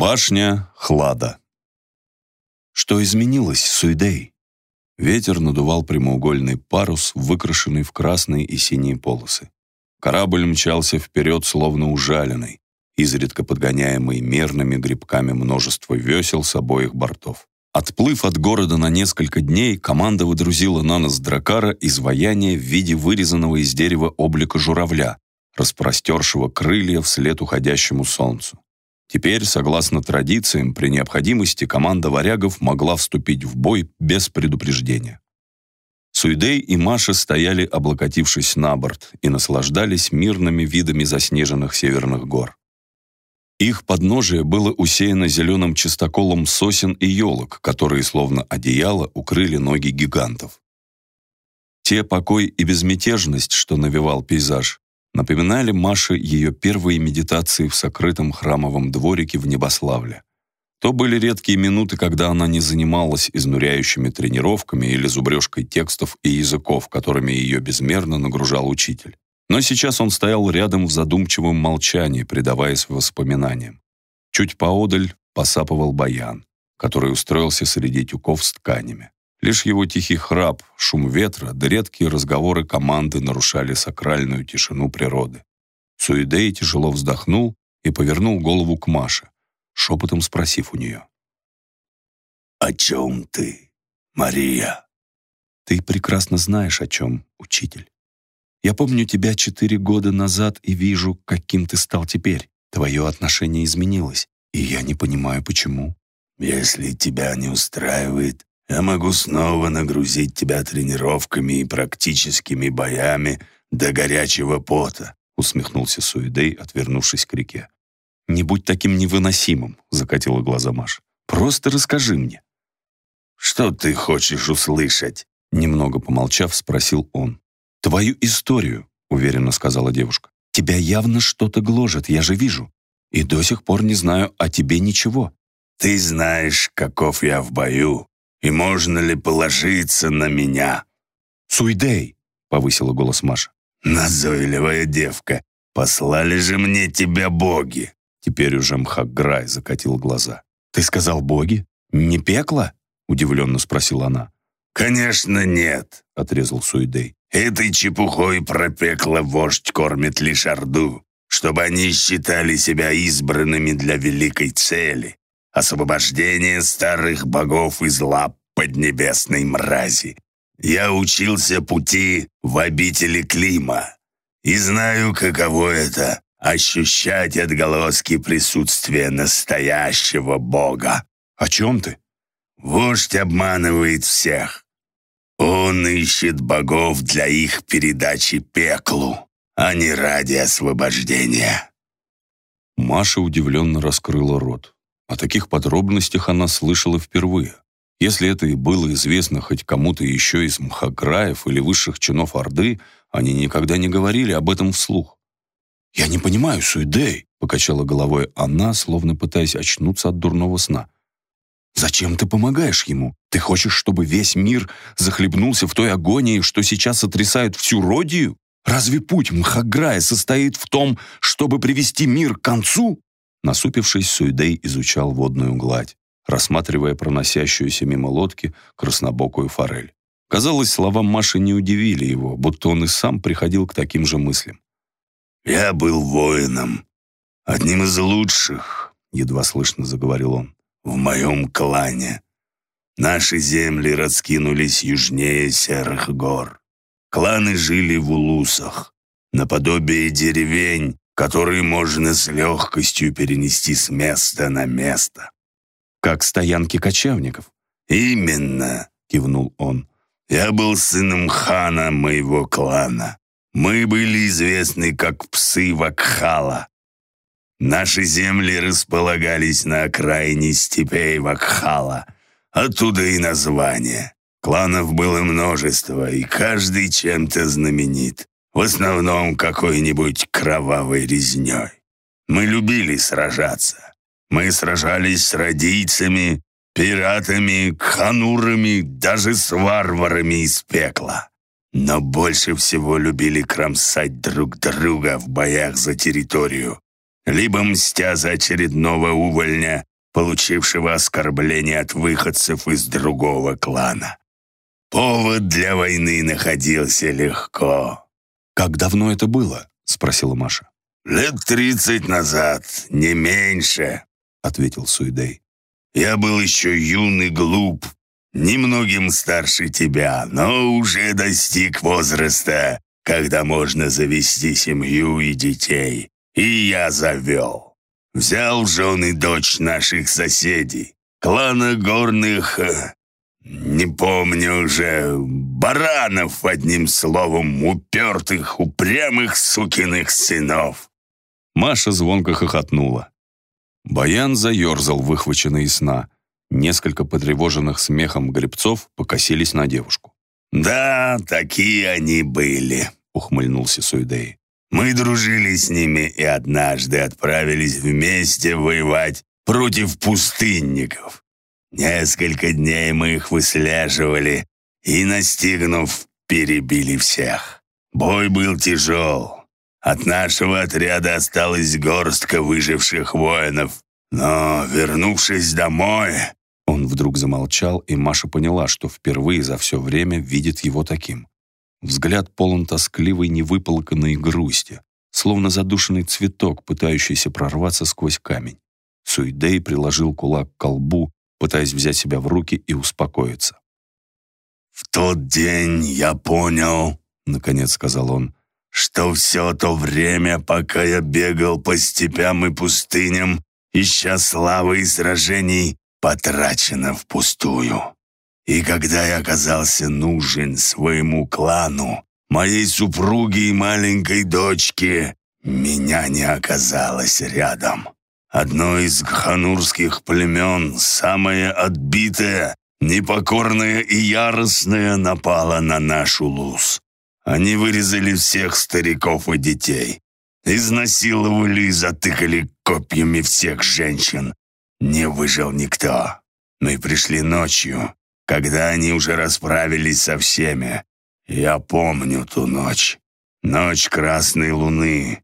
Башня Хлада. Что изменилось, Суидей? Ветер надувал прямоугольный парус, выкрашенный в красные и синие полосы. Корабль мчался вперед, словно ужаленный, изредка подгоняемый мерными грибками множества весел с обоих бортов. Отплыв от города на несколько дней, команда выдрузила на нос дракара изваяние в виде вырезанного из дерева облика журавля, распростершего крылья вслед уходящему солнцу. Теперь, согласно традициям, при необходимости команда варягов могла вступить в бой без предупреждения. Суидей и Маша стояли, облокотившись на борт, и наслаждались мирными видами заснеженных северных гор. Их подножие было усеяно зеленым чистоколом сосен и елок, которые, словно одеяло, укрыли ноги гигантов. Те покой и безмятежность, что навевал пейзаж, напоминали Маше ее первые медитации в сокрытом храмовом дворике в Небославле. То были редкие минуты, когда она не занималась изнуряющими тренировками или зубрежкой текстов и языков, которыми ее безмерно нагружал учитель. Но сейчас он стоял рядом в задумчивом молчании, предаваясь воспоминаниям. Чуть поодаль посапывал баян, который устроился среди тюков с тканями. Лишь его тихий храп, шум ветра да редкие разговоры команды нарушали сакральную тишину природы. Суидей тяжело вздохнул и повернул голову к Маше, шепотом спросив у нее. «О чем ты, Мария?» «Ты прекрасно знаешь, о чем, учитель. Я помню тебя четыре года назад и вижу, каким ты стал теперь. Твое отношение изменилось, и я не понимаю, почему». «Если тебя не устраивает, я могу снова нагрузить тебя тренировками и практическими боями до горячего пота», усмехнулся Суидей, отвернувшись к реке. «Не будь таким невыносимым», — закатила глаза Маш. «Просто расскажи мне». «Что ты хочешь услышать?» Немного помолчав, спросил он. «Твою историю», — уверенно сказала девушка. «Тебя явно что-то гложет, я же вижу. И до сих пор не знаю о тебе ничего». «Ты знаешь, каков я в бою, и можно ли положиться на меня?» «Суидей!» — повысила голос Маша. «Назойливая девка, послали же мне тебя боги!» Теперь уже Мхаграй закатил глаза. «Ты сказал боги? Не пекло?» — удивленно спросила она. «Конечно нет», — отрезал Суидей. «Этой чепухой пропекло вождь кормит лишь Орду, чтобы они считали себя избранными для великой цели освобождение старых богов из лап поднебесной мрази. Я учился пути в обители Клима и знаю, каково это — ощущать отголоски присутствия настоящего бога. О чем ты? Вождь обманывает всех. Он ищет богов для их передачи пеклу, а не ради освобождения. Маша удивленно раскрыла рот. О таких подробностях она слышала впервые. Если это и было известно хоть кому-то еще из мхаграев или высших чинов Орды, они никогда не говорили об этом вслух. «Я не понимаю, Суидей», — покачала головой она, словно пытаясь очнуться от дурного сна. «Зачем ты помогаешь ему? Ты хочешь, чтобы весь мир захлебнулся в той агонии, что сейчас сотрясает всю Родию? Разве путь Мхаграя состоит в том, чтобы привести мир к концу?» Насупившись, Суидей изучал водную гладь, рассматривая проносящуюся мимо лодки краснобокую форель. Казалось, слова Маши не удивили его, будто он и сам приходил к таким же мыслям. «Я был воином, одним из лучших», — едва слышно заговорил он, — «в моем клане. Наши земли раскинулись южнее Серых гор. Кланы жили в улусах, наподобие деревень, который можно с легкостью перенести с места на место. Как стоянки кочевников. «Именно», — кивнул он. «Я был сыном хана моего клана. Мы были известны как псы Вакхала. Наши земли располагались на окраине степей Вакхала. Оттуда и название. Кланов было множество, и каждый чем-то знаменит в основном какой-нибудь кровавой резней. Мы любили сражаться. Мы сражались с радийцами, пиратами, ханурами, даже с варварами из пекла. Но больше всего любили кромсать друг друга в боях за территорию. либо мстя за очередного увольня, получившего оскорбление от выходцев из другого клана. Повод для войны находился легко. «Как давно это было?» — спросила Маша. «Лет тридцать назад, не меньше», — ответил Суидей. «Я был еще юный, глуп, немногим старше тебя, но уже достиг возраста, когда можно завести семью и детей. И я завел. Взял жены дочь наших соседей, клана горных... Не помню уже, баранов, одним словом, упертых, упрямых сукиных сынов. Маша звонко хохотнула. Баян заерзал, выхваченный из сна. Несколько потревоженных смехом гребцов покосились на девушку. «Да, такие они были», — ухмыльнулся Суидей. «Мы дружили с ними и однажды отправились вместе воевать против пустынников. Несколько дней мы их выслеживали и, настигнув, перебили всех. Бой был тяжел. От нашего отряда осталась горстка выживших воинов. Но, вернувшись домой, он вдруг замолчал, и Маша поняла, что впервые за все время видит его таким. Взгляд полон тоскливой, невыполканной грусти, словно задушенный цветок, пытающийся прорваться сквозь камень. Суидей приложил кулак к колбу, пытаясь взять себя в руки и успокоиться. «В тот день я понял», — наконец сказал он, «что все то время, пока я бегал по степям и пустыням, ища славы и сражений, потрачено впустую. И когда я оказался нужен своему клану, моей супруге и маленькой дочке, меня не оказалось рядом. Одно из гханурских племен, самое отбитое, непокорное и яростное, напало на нашу луз. Они вырезали всех стариков и детей, изнасиловали и затыкали копьями всех женщин, не выжил никто. Мы пришли ночью, когда они уже расправились со всеми. Я помню ту ночь. Ночь Красной Луны.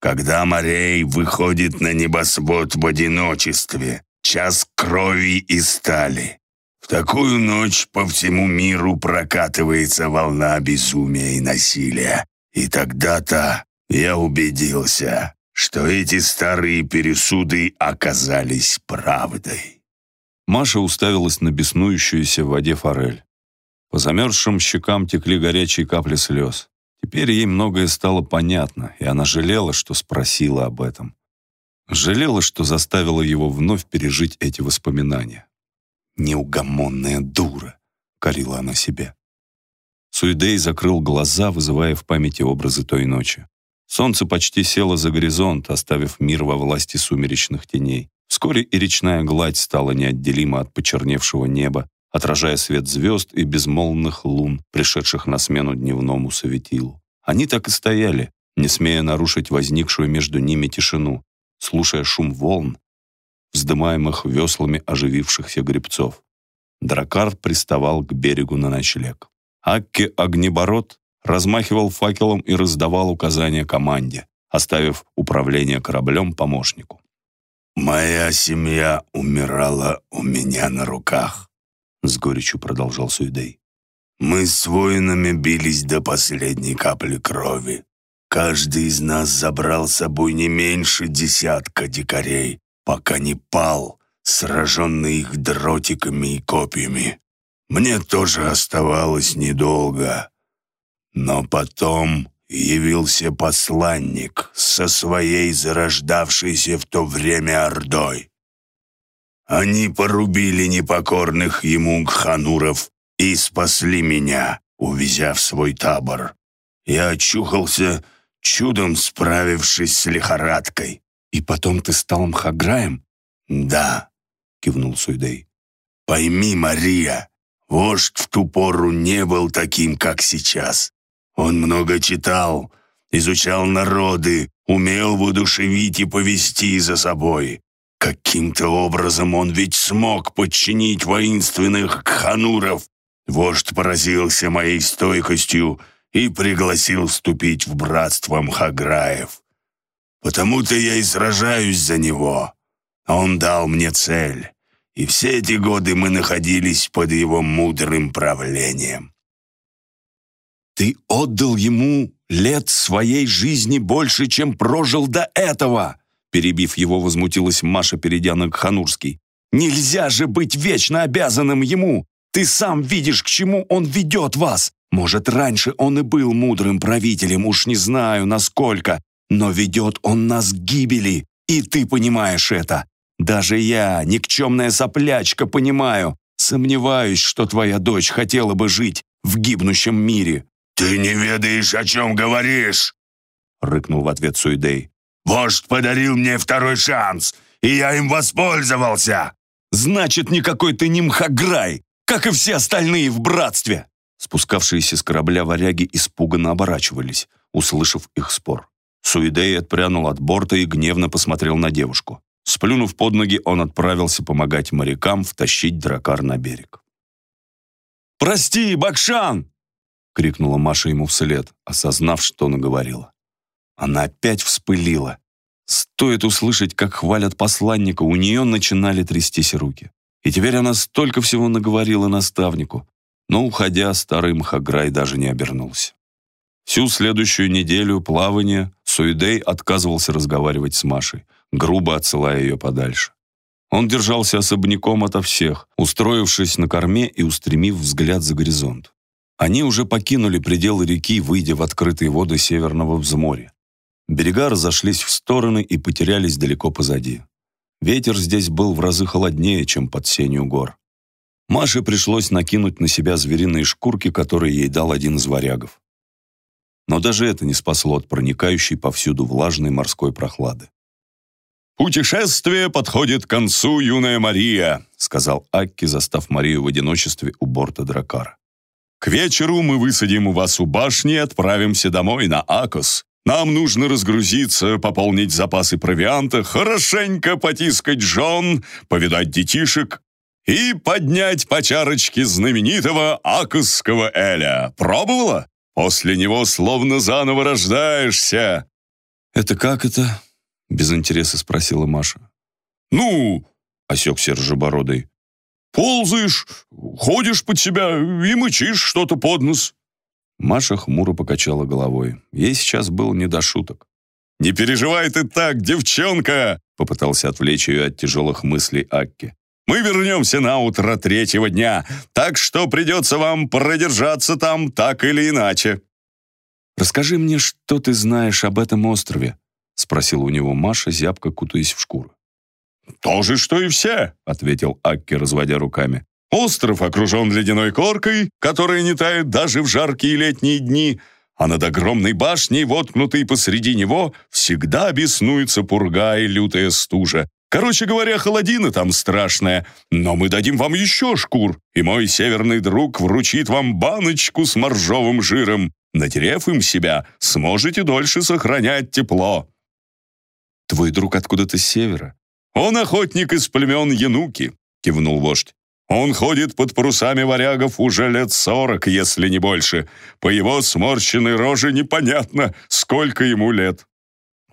Когда Морей выходит на небосвод в одиночестве. Час крови и стали. В такую ночь по всему миру прокатывается волна безумия и насилия. И тогда-то я убедился, что эти старые пересуды оказались правдой. Маша уставилась на беснующуюся в воде форель. По замерзшим щекам текли горячие капли слез. Теперь ей многое стало понятно, и она жалела, что спросила об этом. Жалела, что заставила его вновь пережить эти воспоминания. «Неугомонная дура!» — корила она себя. Суидей закрыл глаза, вызывая в памяти образы той ночи. Солнце почти село за горизонт, оставив мир во власти сумеречных теней. Вскоре и речная гладь стала неотделима от почерневшего неба, отражая свет звезд и безмолвных лун, пришедших на смену дневному светилу. Они так и стояли, не смея нарушить возникшую между ними тишину, слушая шум волн, вздымаемых веслами оживившихся гребцов. Дракар приставал к берегу на ночлег. Акки Огнебород размахивал факелом и раздавал указания команде, оставив управление кораблем помощнику. «Моя семья умирала у меня на руках», — с горечью продолжал Суидей. «Мы с воинами бились до последней капли крови. Каждый из нас забрал с собой не меньше десятка дикарей, пока не пал, сраженный их дротиками и копьями. Мне тоже оставалось недолго. Но потом явился посланник со своей зарождавшейся в то время Ордой. Они порубили непокорных ему гхануров и спасли меня, увезя в свой табор. Я очухался, чудом справившись с лихорадкой. «И потом ты стал мхаграем?» «Да», — кивнул Суйдей. «Пойми, Мария, вождь в ту пору не был таким, как сейчас. Он много читал, изучал народы, умел воодушевить и повести за собой. Каким-то образом он ведь смог подчинить воинственных кхануров. Вождь поразился моей стойкостью и пригласил вступить в братство Мхаграев. Потому-то я и сражаюсь за него. Он дал мне цель, и все эти годы мы находились под его мудрым правлением. Ты отдал ему лет своей жизни больше, чем прожил до этого!» Перебив его, возмутилась Маша, перейдя на Кханурский. «Нельзя же быть вечно обязанным ему! Ты сам видишь, к чему он ведет вас! Может, раньше он и был мудрым правителем, уж не знаю, насколько, но ведет он нас к гибели, и ты понимаешь это. Даже я, никчемная соплячка, понимаю. Сомневаюсь, что твоя дочь хотела бы жить в гибнущем мире». «Ты не ведаешь, о чем говоришь!» — рыкнул в ответ Суидей. «Вождь подарил мне второй шанс, и я им воспользовался!» «Значит, никакой ты не мхаграй, как и все остальные в братстве!» Спускавшиеся с корабля варяги испуганно оборачивались, услышав их спор. Суидей отпрянул от борта и гневно посмотрел на девушку. Сплюнув под ноги, он отправился помогать морякам втащить дракар на берег. «Прости, Бакшан!» — крикнула Маша ему вслед, осознав, что наговорила. Она опять вспылила. Стоит услышать, как хвалят посланника, у нее начинали трястись руки. И теперь она столько всего наговорила наставнику, но, уходя, старый Махаграй даже не обернулся. Всю следующую неделю плавания Суидей отказывался разговаривать с Машей, грубо отсылая ее подальше. Он держался особняком ото всех, устроившись на корме и устремив взгляд за горизонт. Они уже покинули пределы реки, выйдя в открытые воды Северного взморья. Берега разошлись в стороны и потерялись далеко позади. Ветер здесь был в разы холоднее, чем под сенью гор. Маше пришлось накинуть на себя звериные шкурки, которые ей дал один из варягов. Но даже это не спасло от проникающей повсюду влажной морской прохлады. «Путешествие подходит к концу, юная Мария», сказал Акки, застав Марию в одиночестве у борта дракара. К вечеру мы высадим вас у башни и отправимся домой на Акос. Нам нужно разгрузиться, пополнить запасы провианта, хорошенько потискать жен, повидать детишек и поднять по чарочке знаменитого акосского эля. Пробовала? После него словно заново рождаешься». «Это как это?» — без интереса спросила Маша. «Ну...» — осекся ржебородый. Ползаешь, ходишь под себя и мычишь что-то под нос». Маша хмуро покачала головой. Ей сейчас было не до шуток. «Не переживай ты так, девчонка!» Попытался отвлечь ее от тяжелых мыслей Акки. «Мы вернемся на утро третьего дня, так что придется вам продержаться там так или иначе». «Расскажи мне, что ты знаешь об этом острове?» спросила у него Маша, зябко кутаясь в шкуру. «То же, что и все», — ответил Акки, разводя руками. «Остров окружен ледяной коркой, которая не тает даже в жаркие летние дни, а над огромной башней, воткнутой посреди него, всегда беснуется пурга и лютая стужа. Короче говоря, холодина там страшная, но мы дадим вам еще шкур, и мой северный друг вручит вам баночку с моржовым жиром. Натерев им себя, сможете дольше сохранять тепло». «Твой друг откуда-то с севера?» «Он охотник из племен Януки», — кивнул вождь. «Он ходит под парусами варягов уже лет сорок, если не больше. По его сморщенной роже непонятно, сколько ему лет».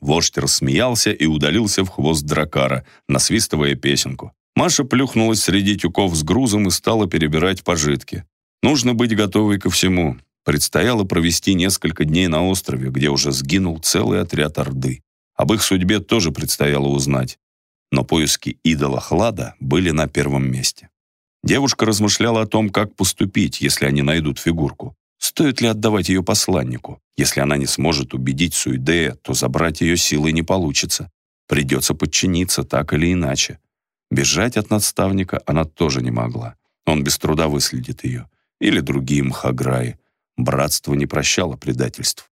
Вождь рассмеялся и удалился в хвост дракара, насвистывая песенку. Маша плюхнулась среди тюков с грузом и стала перебирать пожитки. Нужно быть готовой ко всему. Предстояло провести несколько дней на острове, где уже сгинул целый отряд Орды. Об их судьбе тоже предстояло узнать но поиски идола Хлада были на первом месте. Девушка размышляла о том, как поступить, если они найдут фигурку. Стоит ли отдавать ее посланнику? Если она не сможет убедить Суидея, то забрать ее силой не получится. Придется подчиниться так или иначе. Бежать от надставника она тоже не могла. Он без труда выследит ее. Или другие мхаграи. Братство не прощало предательств.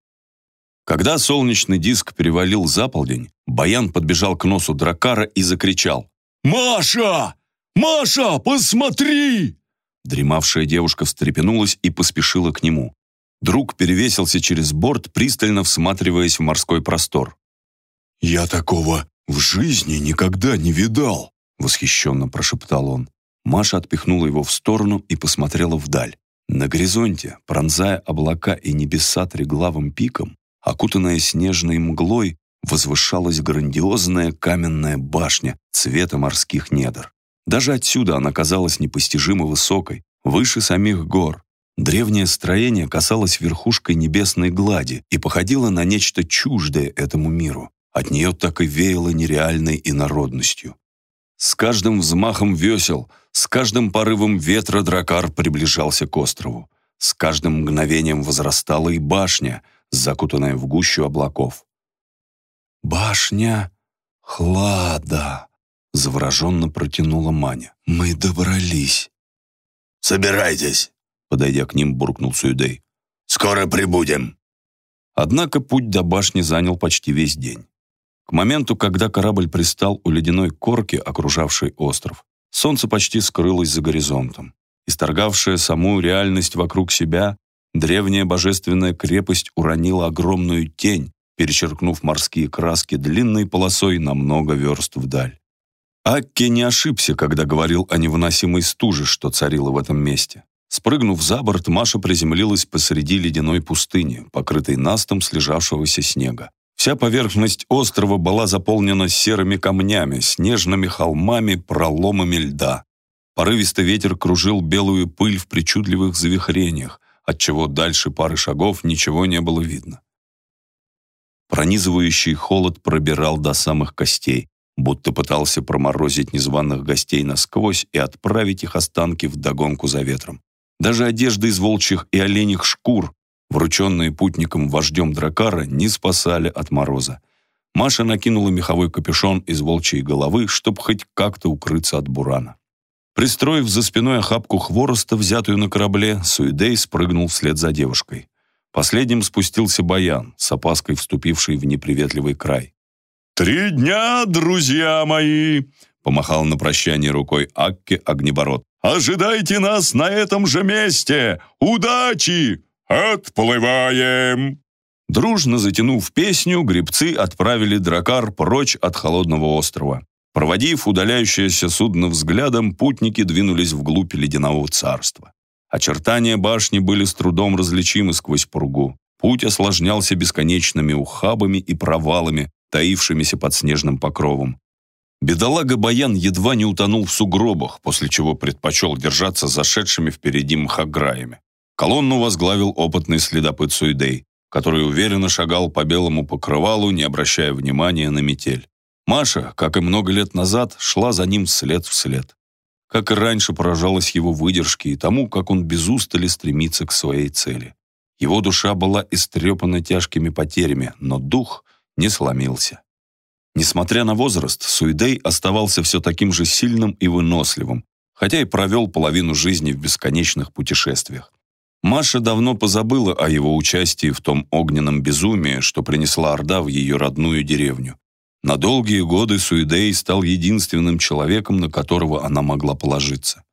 Когда солнечный диск перевалил за полдень, Баян подбежал к носу дракара и закричал. «Маша! Маша, посмотри!» Дремавшая девушка встрепенулась и поспешила к нему. Друг перевесился через борт, пристально всматриваясь в морской простор. «Я такого в жизни никогда не видал!» восхищенно прошептал он. Маша отпихнула его в сторону и посмотрела вдаль. На горизонте, пронзая облака и небеса треглавым пиком, окутанная снежной мглой, возвышалась грандиозная каменная башня цвета морских недр. Даже отсюда она казалась непостижимо высокой, выше самих гор. Древнее строение касалось верхушкой небесной глади и походило на нечто чуждое этому миру. От нее так и веяло нереальной инородностью. С каждым взмахом весел, с каждым порывом ветра дракар приближался к острову. С каждым мгновением возрастала и башня, закутанная в гущу облаков. «Башня Хлада!» — завороженно протянула Маня. «Мы добрались!» «Собирайтесь!» — подойдя к ним, буркнул Суидей. «Скоро прибудем!» Однако путь до башни занял почти весь день. К моменту, когда корабль пристал у ледяной корки, окружавшей остров, солнце почти скрылось за горизонтом. Исторгавшая саму реальность вокруг себя, древняя божественная крепость уронила огромную тень, перечеркнув морские краски длинной полосой на много верст вдаль. Акки не ошибся, когда говорил о невыносимой стуже, что царила в этом месте. Спрыгнув за борт, Маша приземлилась посреди ледяной пустыни, покрытой настом слежавшегося снега. Вся поверхность острова была заполнена серыми камнями, снежными холмами, проломами льда. Порывистый ветер кружил белую пыль в причудливых завихрениях, отчего дальше пары шагов ничего не было видно. Пронизывающий холод пробирал до самых костей, будто пытался проморозить незваных гостей насквозь и отправить их останки в догонку за ветром. Даже одежды из волчьих и оленьих шкур, врученные путником вождем Дракара, не спасали от мороза. Маша накинула меховой капюшон из волчьей головы, чтобы хоть как-то укрыться от бурана. Пристроив за спиной охапку хвороста, взятую на корабле, Суидей спрыгнул вслед за девушкой. Последним спустился Баян, с опаской вступивший в неприветливый край. «Три дня, друзья мои!» — помахал на прощание рукой Акке Огнебород. «Ожидайте нас на этом же месте! Удачи! Отплываем!» Дружно затянув песню, гребцы отправили дракар прочь от холодного острова. Проводив удаляющееся судно взглядом, путники двинулись вглубь ледяного царства. Очертания башни были с трудом различимы сквозь пургу. Путь осложнялся бесконечными ухабами и провалами, таившимися под снежным покровом. Бедолага Баян едва не утонул в сугробах, после чего предпочел держаться зашедшими впереди мхаграями. Колонну возглавил опытный следопыт Суидей, который уверенно шагал по белому покрывалу, не обращая внимания на метель. Маша, как и много лет назад, шла за ним след в след. Как и раньше, поражалась его выдержке и тому, как он без устали стремится к своей цели. Его душа была истрепана тяжкими потерями, но дух не сломился. Несмотря на возраст, Суидей оставался все таким же сильным и выносливым, хотя и провел половину жизни в бесконечных путешествиях. Маша давно позабыла о его участии в том огненном безумии, что принесла Орда в ее родную деревню. На долгие годы Суидей стал единственным человеком, на которого она могла положиться.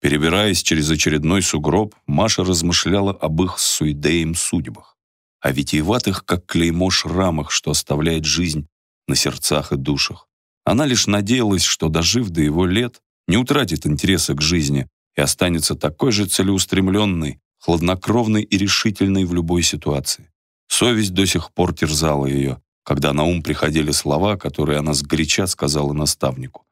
Перебираясь через очередной сугроб, Маша размышляла об их с Суидеем судьбах, о витиеватых, как клеймо, шрамах, что оставляет жизнь на сердцах и душах. Она лишь надеялась, что, дожив до его лет, не утратит интереса к жизни и останется такой же целеустремленной, хладнокровной и решительной в любой ситуации. Совесть до сих пор терзала ее, когда на ум приходили слова, которые она сгоряча сказала наставнику,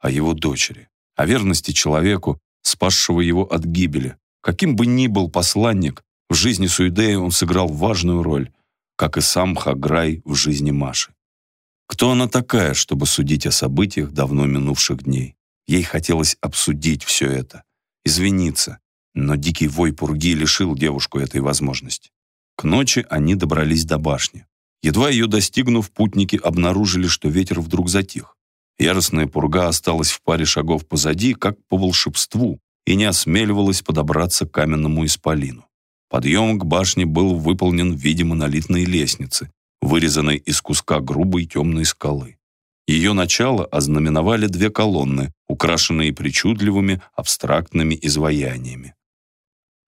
о его дочери, о верности человеку, спасшего его от гибели. Каким бы ни был посланник, в жизни Суидея он сыграл важную роль, как и сам Хаграй в жизни Маши. Кто она такая, чтобы судить о событиях давно минувших дней? Ей хотелось обсудить все это, извиниться, но дикий вой пурги лишил девушку этой возможности. К ночи они добрались до башни. Едва ее достигнув, путники обнаружили, что ветер вдруг затих. Яростная пурга осталась в паре шагов позади, как по волшебству, и не осмеливалась подобраться к каменному исполину. Подъем к башне был выполнен в виде монолитной лестницы, вырезанной из куска грубой темной скалы. Ее начало ознаменовали две колонны, украшенные причудливыми абстрактными изваяниями.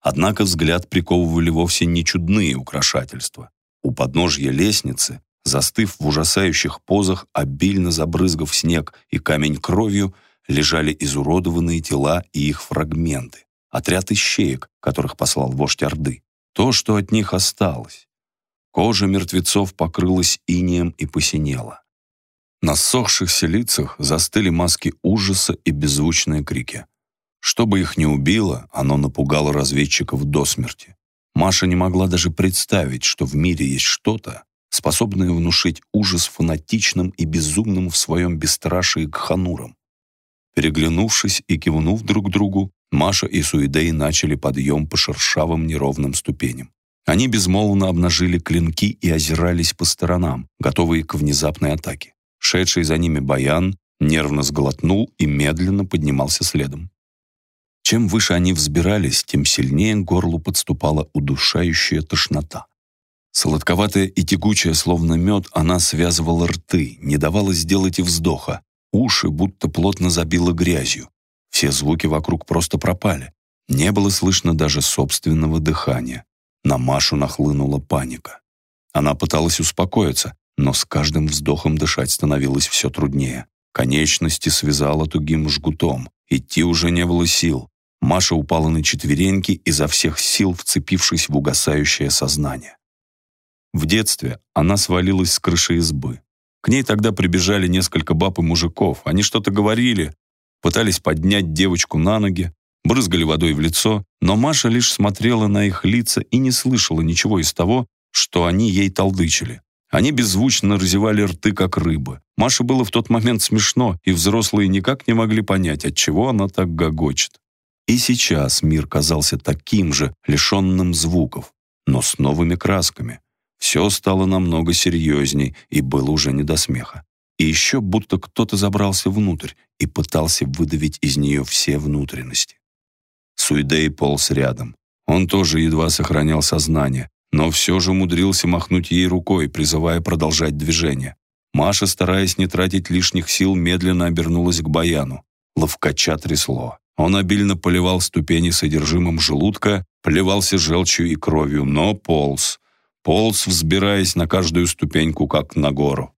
Однако взгляд приковывали вовсе не чудные украшательства. У подножья лестницы, застыв в ужасающих позах, обильно забрызгав снег и камень кровью, лежали изуродованные тела и их фрагменты, отряд ищеек, которых послал вождь Орды. То, что от них осталось. Кожа мертвецов покрылась инеем и посинела. На ссохшихся лицах застыли маски ужаса и беззвучные крики. Чтобы их не убило, оно напугало разведчиков до смерти. Маша не могла даже представить, что в мире есть что-то, способное внушить ужас фанатичным и безумным в своем бесстрашии к ханурам. Переглянувшись и кивнув друг другу, Маша и Суидей начали подъем по шершавым неровным ступеням. Они безмолвно обнажили клинки и озирались по сторонам, готовые к внезапной атаке. Шедший за ними Баян нервно сглотнул и медленно поднимался следом. Чем выше они взбирались, тем сильнее горлу подступала удушающая тошнота. Сладковатая и тягучая, словно мед, она связывала рты, не давала сделать и вздоха. Уши будто плотно забило грязью. Все звуки вокруг просто пропали. Не было слышно даже собственного дыхания. На Машу нахлынула паника. Она пыталась успокоиться, но с каждым вздохом дышать становилось все труднее. Конечности связала тугим жгутом. Идти уже не было сил. Маша упала на четвереньки, изо всех сил вцепившись в угасающее сознание. В детстве она свалилась с крыши избы. К ней тогда прибежали несколько баб и мужиков. Они что-то говорили, пытались поднять девочку на ноги, брызгали водой в лицо, но Маша лишь смотрела на их лица и не слышала ничего из того, что они ей толдычили. Они беззвучно разевали рты, как рыбы. Маше было в тот момент смешно, и взрослые никак не могли понять, от чего она так гогочет. И сейчас мир казался таким же, лишенным звуков, но с новыми красками. Все стало намного серьезней, и было уже не до смеха. И еще будто кто-то забрался внутрь и пытался выдавить из нее все внутренности. Суидей полз рядом. Он тоже едва сохранял сознание, но все же умудрился махнуть ей рукой, призывая продолжать движение. Маша, стараясь не тратить лишних сил, медленно обернулась к Баяну. Ловкача трясло. Он обильно поливал ступени содержимым желудка, плевался желчью и кровью, но полз. Полз, взбираясь на каждую ступеньку, как на гору.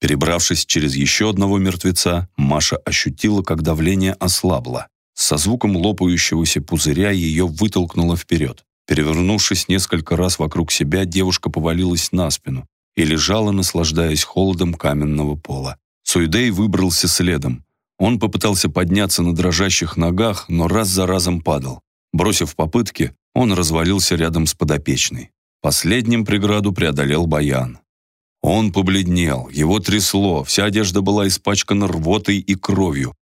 Перебравшись через еще одного мертвеца, Маша ощутила, как давление ослабло. Со звуком лопающегося пузыря ее вытолкнуло вперед. Перевернувшись несколько раз вокруг себя, девушка повалилась на спину и лежала, наслаждаясь холодом каменного пола. Суидей выбрался следом. Он попытался подняться на дрожащих ногах, но раз за разом падал. Бросив попытки, он развалился рядом с подопечной. Последним преграду преодолел Баян. Он побледнел, его трясло, вся одежда была испачкана рвотой и кровью.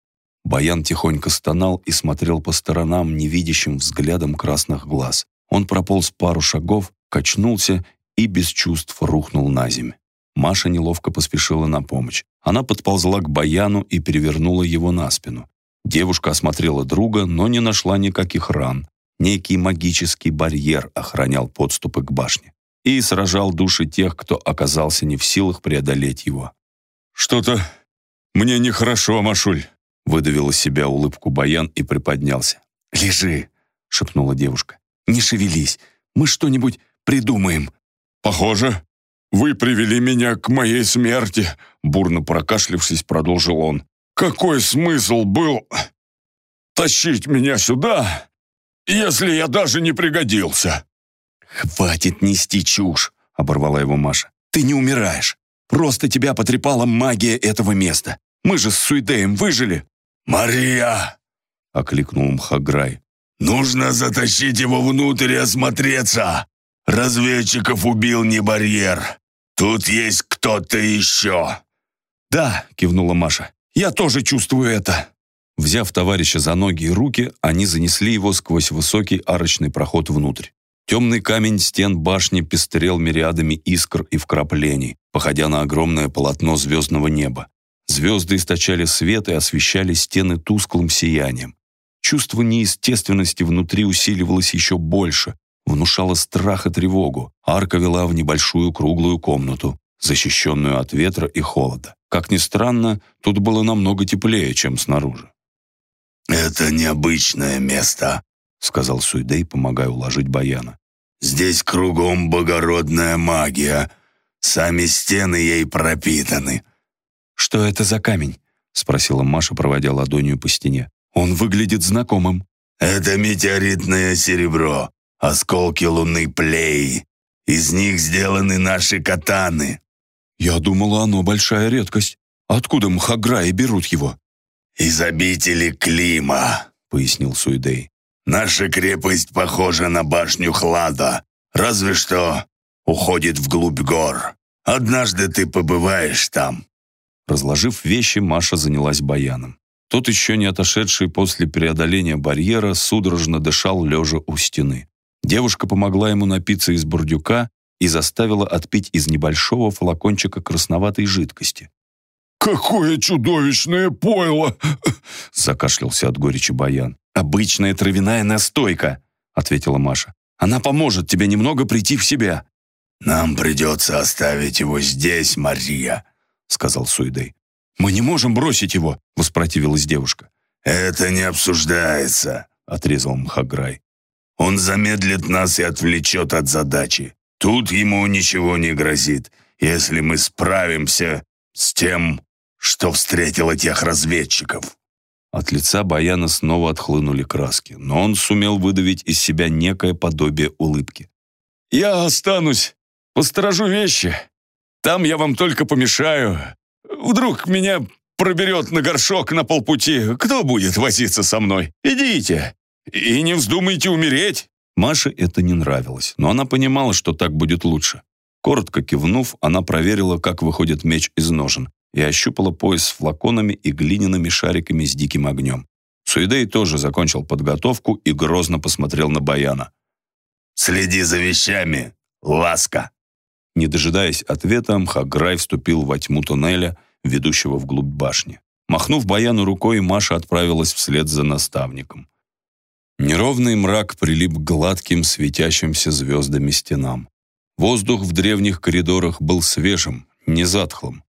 Баян тихонько стонал и смотрел по сторонам невидящим взглядом красных глаз. Он прополз пару шагов, качнулся и без чувств рухнул на земь. Маша неловко поспешила на помощь. Она подползла к Баяну и перевернула его на спину. Девушка осмотрела друга, но не нашла никаких ран. Некий магический барьер охранял подступы к башне и сражал души тех, кто оказался не в силах преодолеть его. «Что-то мне нехорошо, Машуль», выдавил из себя улыбку Баян и приподнялся. «Лежи», — шепнула девушка. Не шевелись, мы что-нибудь придумаем». «Похоже, вы привели меня к моей смерти», бурно прокашлившись, продолжил он. «Какой смысл был тащить меня сюда, если я даже не пригодился?» «Хватит нести чушь», — оборвала его Маша. «Ты не умираешь. Просто тебя потрепала магия этого места. Мы же с Суидеем выжили». «Мария!» — окликнул Мхаграй. Нужно затащить его внутрь и осмотреться. Разведчиков убил не барьер. Тут есть кто-то еще». «Да», — кивнула Маша, — «я тоже чувствую это». Взяв товарища за ноги и руки, они занесли его сквозь высокий арочный проход внутрь. Темный камень стен башни пестрел мириадами искр и вкраплений, походя на огромное полотно звездного неба. Звезды источали свет и освещали стены тусклым сиянием. Чувство неестественности внутри усиливалось еще больше, внушало страх и тревогу. Арка вела в небольшую круглую комнату, защищенную от ветра и холода. Как ни странно, тут было намного теплее, чем снаружи. «Это необычное место», — сказал Суйдей, помогая уложить Баяна. «Здесь кругом богородная магия. Сами стены ей пропитаны». «Что это за камень?» — спросила Маша, проводя ладонью по стене. Он выглядит знакомым. «Это метеоритное серебро, осколки лунной плеи. Из них сделаны наши катаны». «Я думала, оно большая редкость. Откуда мхаграи берут его?» «Из обители Клима», — пояснил Суидей. «Наша крепость похожа на башню Хлада, разве что уходит вглубь гор. Однажды ты побываешь там». Разложив вещи, Маша занялась баяном. Тот, еще не отошедший после преодоления барьера, судорожно дышал, лежа у стены. Девушка помогла ему напиться из бурдюка и заставила отпить из небольшого флакончика красноватой жидкости. «Какое чудовищное пойло!» — закашлялся от горечи Баян. «Обычная травяная настойка», — ответила Маша. «Она поможет тебе немного прийти в себя». «Нам придется оставить его здесь, Мария», — сказал Суидей. «Мы не можем бросить его», — воспротивилась девушка. «Это не обсуждается», — отрезал Мхаграй. «Он замедлит нас и отвлечет от задачи. Тут ему ничего не грозит, если мы справимся с тем, что встретило тех разведчиков». От лица Баяна снова отхлынули краски, но он сумел выдавить из себя некое подобие улыбки. «Я останусь, посторожу вещи. Там я вам только помешаю. Вдруг меня проберет на горшок на полпути. Кто будет возиться со мной? Идите. И не вздумайте умереть». Маше это не нравилось, но она понимала, что так будет лучше. Коротко кивнув, она проверила, как выходит меч из ножен, и ощупала пояс с флаконами и глиняными шариками с диким огнем. Суидей тоже закончил подготовку и грозно посмотрел на Баяна. «Следи за вещами, ласка!» Не дожидаясь ответа, Мхаграй вступил во тьму туннеля, ведущего вглубь башни. Махнув Баяну рукой, Маша отправилась вслед за наставником. Неровный мрак прилип к гладким, светящимся звездами стенам. Воздух в древних коридорах был свежим, не затхлым.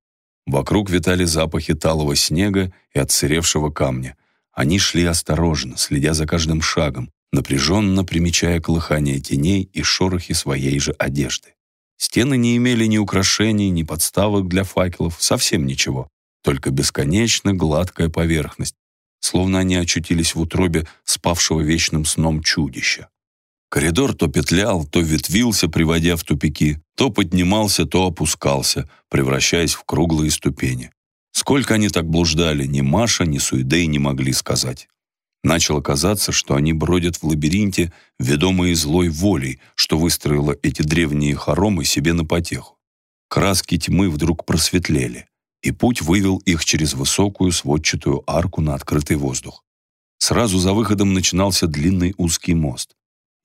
Вокруг витали запахи талого снега и отсыревшего камня. Они шли осторожно, следя за каждым шагом, напряженно примечая колыхание теней и шорохи своей же одежды. Стены не имели ни украшений, ни подставок для факелов, совсем ничего, только бесконечно гладкая поверхность, словно они очутились в утробе спавшего вечным сном чудища. Коридор то петлял, то ветвился, приводя в тупики, то поднимался, то опускался, превращаясь в круглые ступени. Сколько они так блуждали, ни Маша, ни Суидей не могли сказать. Начало казаться, что они бродят в лабиринте, ведомые злой волей, что выстроила эти древние хоромы себе на потеху. Краски тьмы вдруг просветлели, и путь вывел их через высокую сводчатую арку на открытый воздух. Сразу за выходом начинался длинный узкий мост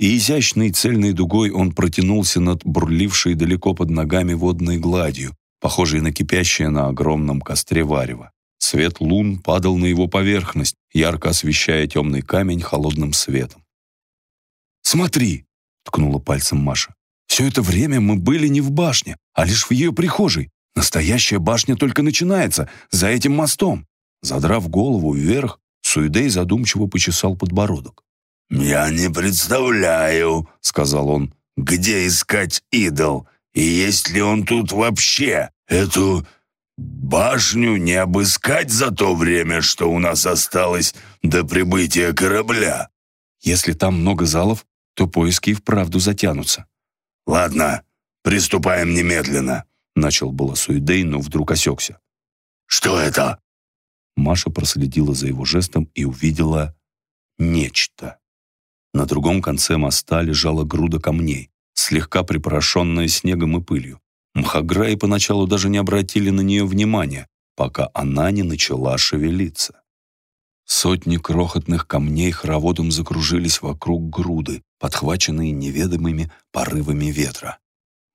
и изящной цельной дугой он протянулся над бурлившей далеко под ногами водной гладью, похожей на кипящее на огромном костре варево. Свет лун падал на его поверхность, ярко освещая темный камень холодным светом. «Смотри!» — ткнула пальцем Маша. «Все это время мы были не в башне, а лишь в ее прихожей. Настоящая башня только начинается, за этим мостом». Задрав голову вверх, Суидей задумчиво почесал подбородок. «Я не представляю», — сказал он, — «где искать идол, и есть ли он тут вообще? Эту башню не обыскать за то время, что у нас осталось до прибытия корабля». «Если там много залов, то поиски и вправду затянутся». «Ладно, приступаем немедленно», — начал было Суидей, но вдруг осекся. «Что это?» Маша проследила за его жестом и увидела нечто. На другом конце моста лежала груда камней, слегка припорошенная снегом и пылью. Мхаграи поначалу даже не обратили на нее внимания, пока она не начала шевелиться. Сотни крохотных камней хороводом закружились вокруг груды, подхваченные неведомыми порывами ветра.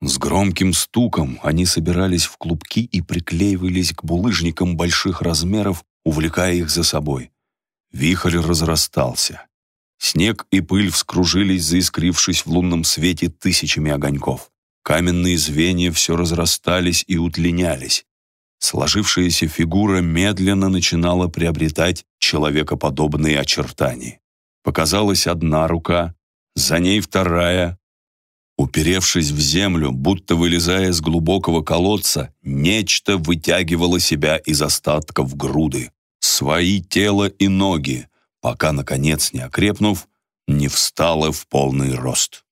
С громким стуком они собирались в клубки и приклеивались к булыжникам больших размеров, увлекая их за собой. Вихрь разрастался. Снег и пыль вскружились, заискрившись в лунном свете тысячами огоньков. Каменные звенья все разрастались и удлинялись. Сложившаяся фигура медленно начинала приобретать человекоподобные очертания. Показалась одна рука, за ней вторая. Уперевшись в землю, будто вылезая с глубокого колодца, нечто вытягивало себя из остатков груды. Свои тело и ноги, пока, наконец, не окрепнув, не встала в полный рост.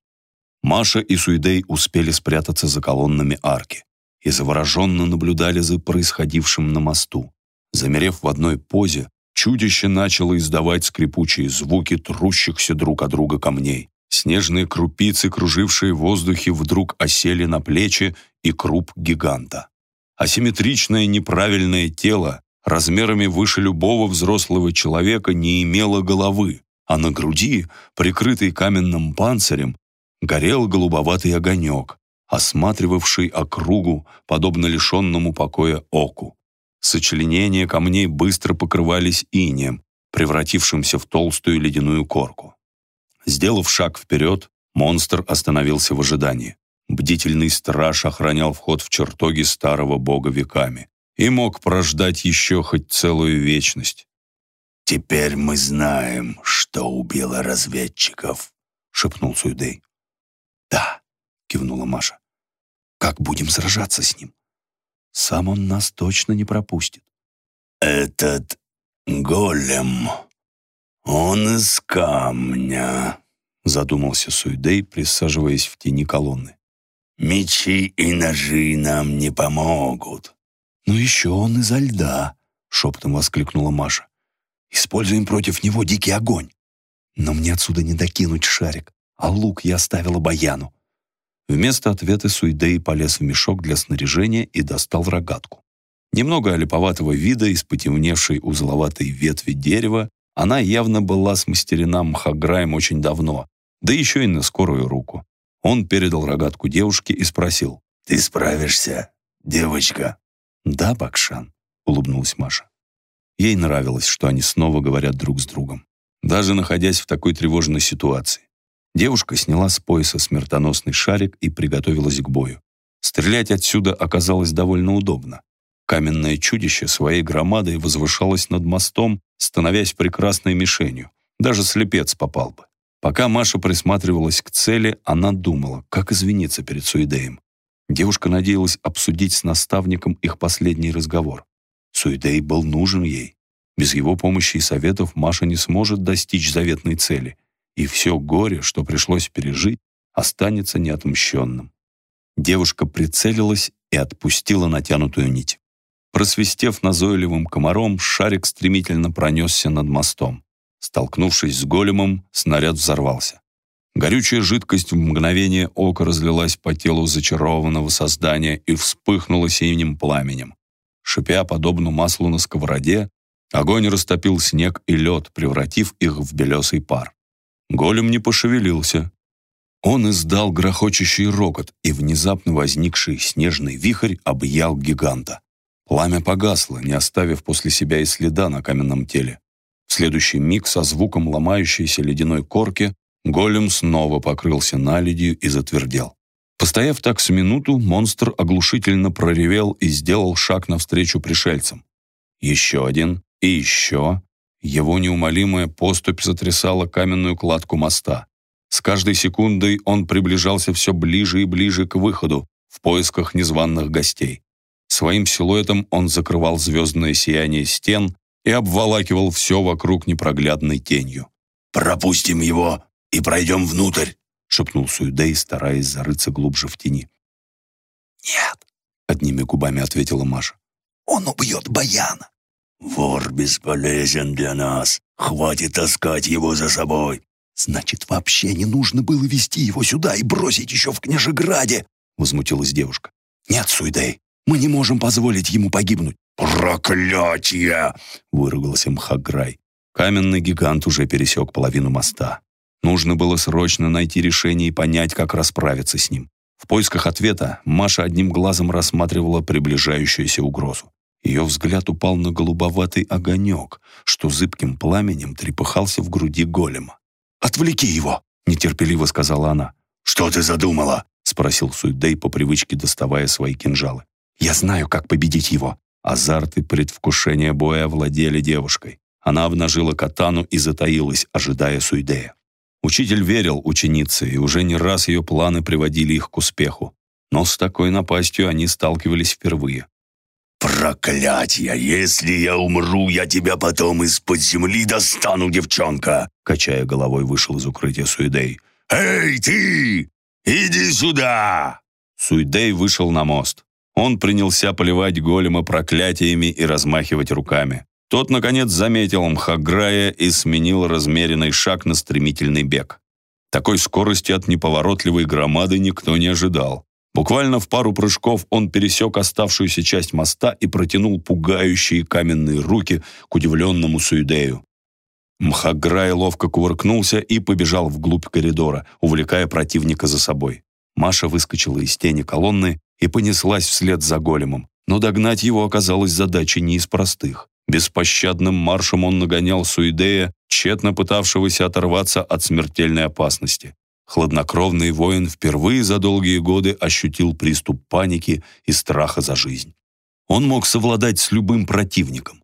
Маша и Суидей успели спрятаться за колоннами арки и завороженно наблюдали за происходившим на мосту. Замерев в одной позе, чудище начало издавать скрипучие звуки трущихся друг от друга камней. Снежные крупицы, кружившие в воздухе, вдруг осели на плечи и круп гиганта. Асимметричное неправильное тело размерами выше любого взрослого человека не имело головы, а на груди, прикрытой каменным панцирем, горел голубоватый огонек, осматривавший округу, подобно лишенному покоя оку. Сочленения камней быстро покрывались инеем, превратившимся в толстую ледяную корку. Сделав шаг вперед, монстр остановился в ожидании. Бдительный страж охранял вход в чертоги старого бога веками и мог прождать еще хоть целую вечность. «Теперь мы знаем, что убило разведчиков», — шепнул Суйдей. «Да», — кивнула Маша. «Как будем сражаться с ним? Сам он нас точно не пропустит». «Этот голем, он из камня», — задумался Суйдей, присаживаясь в тени колонны. «Мечи и ножи нам не помогут». «Но еще он изо льда», — шепотом воскликнула Маша. «Используем против него дикий огонь. Но мне отсюда не докинуть шарик а лук я оставила Баяну. Вместо ответа Суидей полез в мешок для снаряжения и достал рогатку. Немного олиповатого вида из потемневшей узловатой ветви дерева, она явно была смастерена мхаграем очень давно, да еще и на скорую руку. Он передал рогатку девушке и спросил. «Ты справишься, девочка?» «Да, Бакшан», — улыбнулась Маша. Ей нравилось, что они снова говорят друг с другом, даже находясь в такой тревожной ситуации. Девушка сняла с пояса смертоносный шарик и приготовилась к бою. Стрелять отсюда оказалось довольно удобно. Каменное чудище своей громадой возвышалось над мостом, становясь прекрасной мишенью. Даже слепец попал бы. Пока Маша присматривалась к цели, она думала, как извиниться перед Суидеем. Девушка надеялась обсудить с наставником их последний разговор. Суидей был нужен ей. Без его помощи и советов Маша не сможет достичь заветной цели и все горе, что пришлось пережить, останется неотмщенным. Девушка прицелилась и отпустила натянутую нить. Просвистев назойливым комаром, шарик стремительно пронесся над мостом. Столкнувшись с големом, снаряд взорвался. Горючая жидкость в мгновение ока разлилась по телу зачарованного создания и вспыхнула синим пламенем. Шипя подобно маслу на сковороде, огонь растопил снег и лед, превратив их в белесый пар. Голем не пошевелился. Он издал грохочущий рокот, и внезапно возникший снежный вихрь объял гиганта. Пламя погасло, не оставив после себя и следа на каменном теле. В следующий миг со звуком ломающейся ледяной корки голем снова покрылся наледью и затвердел. Постояв так с минуту, монстр оглушительно проревел и сделал шаг навстречу пришельцам. Еще один и еще, его неумолимая поступь сотрясала каменную кладку моста. С каждой секундой он приближался все ближе и ближе к выходу в поисках незваных гостей. Своим силуэтом он закрывал звездное сияние стен и обволакивал все вокруг непроглядной тенью. «Пропустим его и пройдем внутрь», — шепнул Суидей, стараясь зарыться глубже в тени. «Нет», — одними губами ответила Маша. «Он убьет Баяна». «Вор бесполезен для нас. Хватит таскать его за собой». «Значит, вообще не нужно было вести его сюда и бросить еще в Княжеграде!» — возмутилась девушка. «Нет, Суидей, мы не можем позволить ему погибнуть». «Проклятие!» — выругался Мхаграй. Каменный гигант уже пересек половину моста. Нужно было срочно найти решение и понять, как расправиться с ним. В поисках ответа Маша одним глазом рассматривала приближающуюся угрозу. Ее взгляд упал на голубоватый огонек, что зыбким пламенем трепыхался в груди голема. «Отвлеки его!» — нетерпеливо сказала она. «Что ты задумала?» — спросил Суйдей по привычке, доставая свои кинжалы. «Я знаю, как победить его». Азарт и предвкушение боя овладели девушкой. Она обнажила катану и затаилась, ожидая Суйдея. Учитель верил ученице, и уже не раз ее планы приводили их к успеху. Но с такой напастью они сталкивались впервые. «Проклятье! Если я умру, я тебя потом из-под земли достану, девчонка!» Качая головой, вышел из укрытия Суидей. «Эй, ты! Иди сюда!» Суйдей вышел на мост. Он принялся поливать голема проклятиями и размахивать руками. Тот, наконец, заметил Мхаграя и сменил размеренный шаг на стремительный бег. Такой скорости от неповоротливой громады никто не ожидал. Буквально в пару прыжков он пересек оставшуюся часть моста и протянул пугающие каменные руки к удивленному Суидею. Мхаграй ловко кувыркнулся и побежал вглубь коридора, увлекая противника за собой. Маша выскочила из тени колонны и понеслась вслед за големом, но догнать его оказалось задачей не из простых. Беспощадным маршем он нагонял Суидея, тщетно пытавшегося оторваться от смертельной опасности. Хладнокровный воин впервые за долгие годы ощутил приступ паники и страха за жизнь. Он мог совладать с любым противником.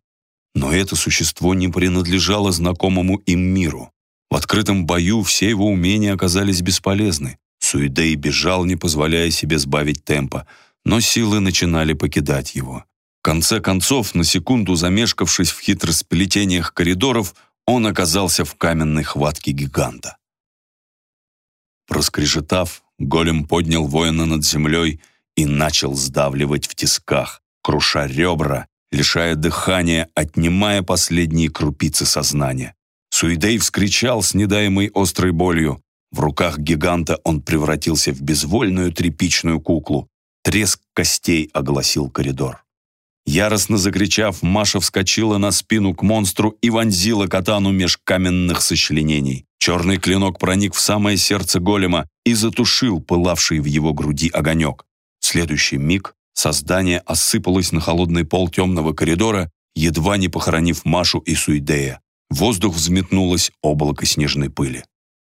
Но это существо не принадлежало знакомому им миру. В открытом бою все его умения оказались бесполезны. Суидей бежал, не позволяя себе сбавить темпа, но силы начинали покидать его. Конце концов, на секунду замешкавшись в хитросплетениях коридоров, он оказался в каменной хватке гиганта. Проскрежетав, голем поднял воина над землей и начал сдавливать в тисках, круша ребра, лишая дыхания, отнимая последние крупицы сознания. Суидей вскричал с недаемой острой болью. В руках гиганта он превратился в безвольную тряпичную куклу. Треск костей огласил коридор. Яростно закричав, Маша вскочила на спину к монстру и вонзила катану меж каменных сочленений. Черный клинок проник в самое сердце голема и затушил пылавший в его груди огонек. В следующий миг создание осыпалось на холодный пол темного коридора, едва не похоронив Машу и Суидея. В воздух взметнулось облако снежной пыли.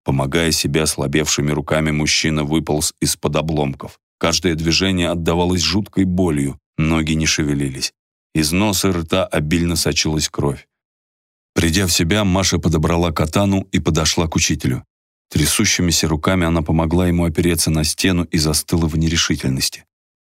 Помогая себе ослабевшими руками, мужчина выполз из-под обломков. Каждое движение отдавалось жуткой болью, Ноги не шевелились. Из носа и рта обильно сочилась кровь. Придя в себя, Маша подобрала катану и подошла к учителю. Трясущимися руками она помогла ему опереться на стену и застыла в нерешительности.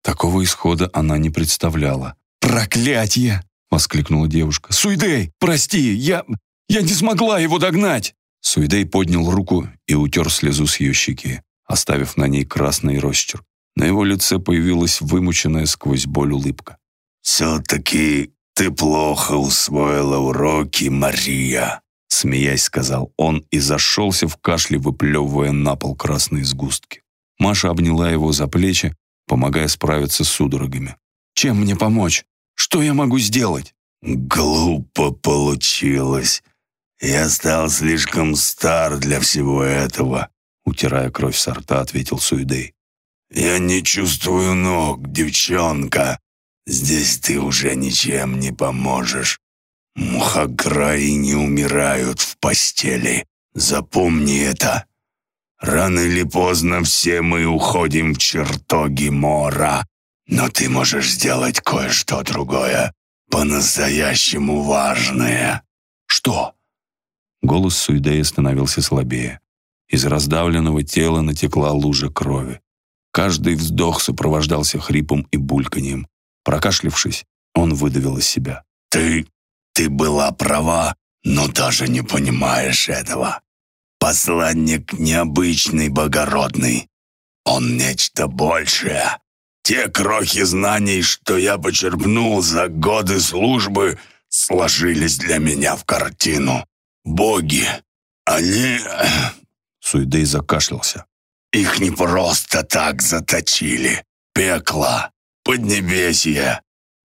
Такого исхода она не представляла. «Проклятье!» — воскликнула девушка. «Суидей, прости, я... я не смогла его догнать!» Суидей поднял руку и утер слезу с ее щеки, оставив на ней красный росчерк. На его лице появилась вымученная сквозь боль улыбка. «Все-таки ты плохо усвоила уроки, Мария», смеясь, сказал он и зашелся в кашле, выплевывая на пол красные сгустки. Маша обняла его за плечи, помогая справиться с судорогами. «Чем мне помочь? Что я могу сделать?» «Глупо получилось. Я стал слишком стар для всего этого», утирая кровь со рта, ответил Суидей. «Я не чувствую ног, девчонка. Здесь ты уже ничем не поможешь. Мухаграи не умирают в постели. Запомни это. Рано или поздно все мы уходим в чертоги Мора. Но ты можешь сделать кое-что другое, по-настоящему важное». «Что?» Голос Суидея становился слабее. Из раздавленного тела натекла лужа крови. Каждый вздох сопровождался хрипом и бульканьем. Прокашлившись, он выдавил из себя. «Ты... ты была права, но даже не понимаешь этого. Посланник необычный, богородный. Он нечто большее. Те крохи знаний, что я почерпнул за годы службы, сложились для меня в картину. Боги, они...» Суидей закашлялся. Их не просто так заточили. Пекло, поднебесье.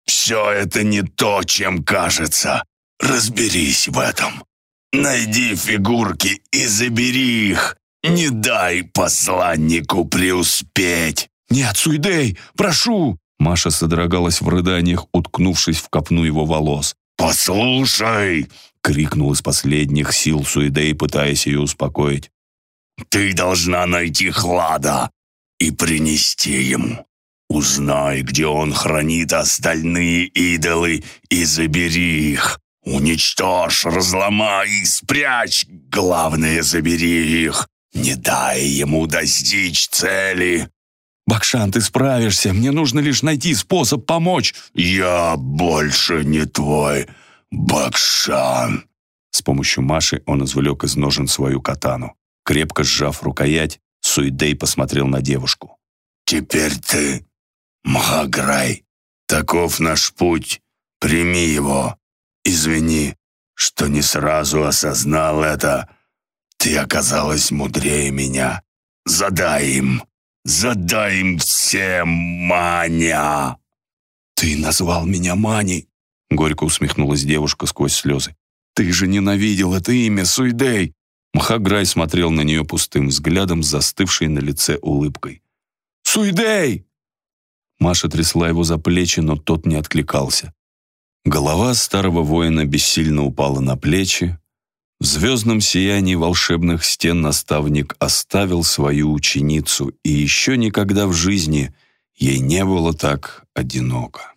Все это не то, чем кажется. Разберись в этом. Найди фигурки и забери их. Не дай посланнику преуспеть. «Нет, Суидей, прошу!» Маша содрогалась в рыданиях, уткнувшись в копну его волос. «Послушай!» — крикнул из последних сил Суидей, пытаясь ее успокоить. Ты должна найти Хлада и принести ему. Узнай, где он хранит остальные идолы, и забери их. Уничтожь, разломай и спрячь. Главное, забери их. Не дай ему достичь цели. «Бакшан, ты справишься. Мне нужно лишь найти способ помочь». «Я больше не твой Бакшан». С помощью Маши он извлек из ножен свою катану. Крепко сжав рукоять, Суидей посмотрел на девушку. «Теперь ты, Мхаграй, таков наш путь, прими его. Извини, что не сразу осознал это. Ты оказалась мудрее меня. Задай им, задай им всем Маня!» «Ты назвал меня Мани!» Горько усмехнулась девушка сквозь слезы. «Ты же ненавидел это имя, Суидей!» Махаграй смотрел на нее пустым взглядом, застывшей на лице улыбкой. «Суидей!» Маша трясла его за плечи, но тот не откликался. Голова старого воина бессильно упала на плечи. В звездном сиянии волшебных стен наставник оставил свою ученицу, и еще никогда в жизни ей не было так одиноко.